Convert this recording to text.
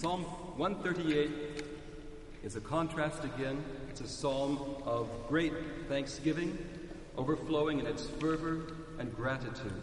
Psalm 138 is a contrast again. It's a psalm of great thanksgiving, overflowing in its fervor and gratitude.